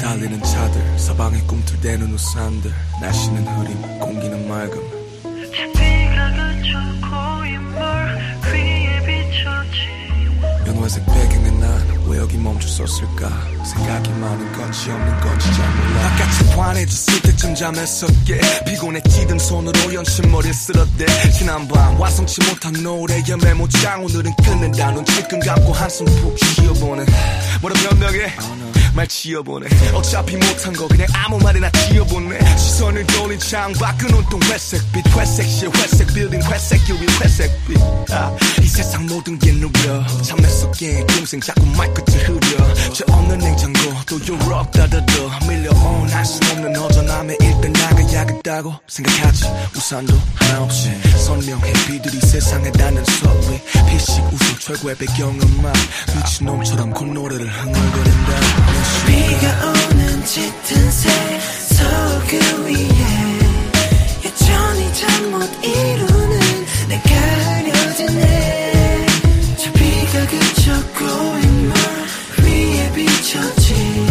달리는 차들 서방에 꿈틀대는 우산들 날씨는 흐림 공기는 맑음 난왜 여기 멈춰섰을까 생각이 많은 건지 없는 건지 잘 몰라. 바깥이 환해졌을 때쯤 잠에서 깨 피곤해지던 손으로 연신 머리를 쓸어대. 지난밤 완성치 못한 노래의 메모장 오늘은 끝낸다. 눈 질끈 감고 한숨 푹 쉬어보네 뭐라 변명해 말 지어보네. 어차피 못한 거 그냥 아무 말이나 지어보네. 시선을 돌린 창밖은 온통 회색빛 회색실 회색 빌딩 회색 유리 회색빛. 아, 이 세상 모든 게 누려? 참내 속에 동생 자꾸 말끝을 흐려. 저 없는 냉장고 또 유럽 따다 나가야겠다고 생각하지. 우산도 하나 없이 선명해. 비들이 세상에 닿는 소리 필식 웃음 최고의 배경음악. 미친놈처럼 콧노래를 흥얼거린다. 비가 오는 짙은 색 서울 그 위에 여전히 잠 못 이루는 내가 그려지네. 저 비가 그쳐 고인 물 위에 비춰진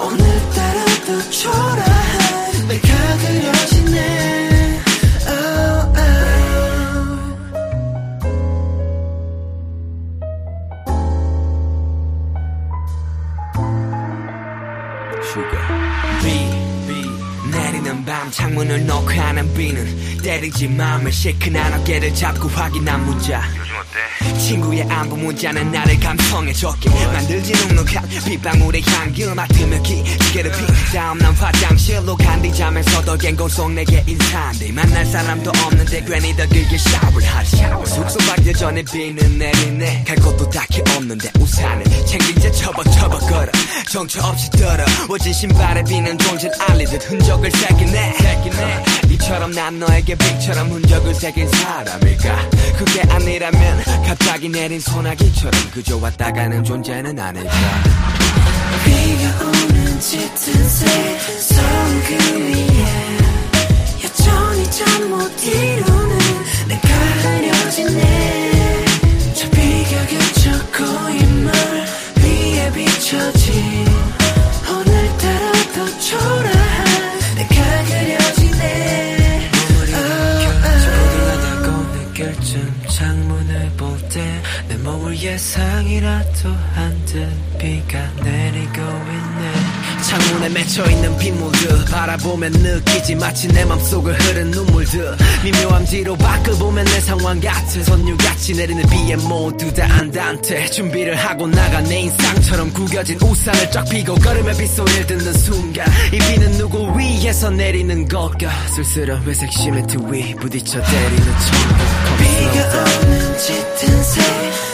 오늘따라 더 초라 밤 창문을 놓고 하는 비는 때리지 마음을 시큰한 어깨를 잡고 확인한 문자. 요즘 어때? 친구의 안부 문자는 나를 감성에 젖게 만들지 눅눅한 빗방울의 향기 맡으며 기지개를 피 다음날 화장실로 간뒤 잠에서도 깬속 내게 인사한데 만날 사람도 없는데 괜히 더 길게 샤워를 하지. 숙소 가기 전에 비는 내리네. 갈 곳도 딱히 없는데 우산을 챙긴 채 처벅처벅 걸어 정처 없이 떨어 워진 신발에 비는 존재를 알리듯 흔적을 새기네. 새기네. 이처럼 난 너에게 빛처럼 흔적을 새긴 사람일까? 그게 아니라면 갑자기 내린 소나기처럼 그저 왔다 가는 존재는 아닐까? 비가 오는 짙은 그 위에 여전히 잠 못 이루는 내가 흐려지네 저 비가 그쳐 고인물 위에 비춰진 부들하다고 느낄 쯤 창문을 볼 때 내 몸을 예상이라도 한 듯 비가 내리고 있네. 창문에 맺혀있는 빗물들 바라보면 느끼지 마치 내 맘속을 흐른 눈물들. 미묘한 뒤로 밖을 보면 내 상황 같은 선유같이 내리는 비에 모두 다 안단테. 준비를 하고 나가 내 인상처럼 구겨진 우산을 쫙 펴고 걸으며 빗소리를 듣는 순간 이 비는 위에서 내리는 걸까 쓸쓸한 회색 시멘트 위 부딪혀 때리는 천국 비가 오는 짙은 색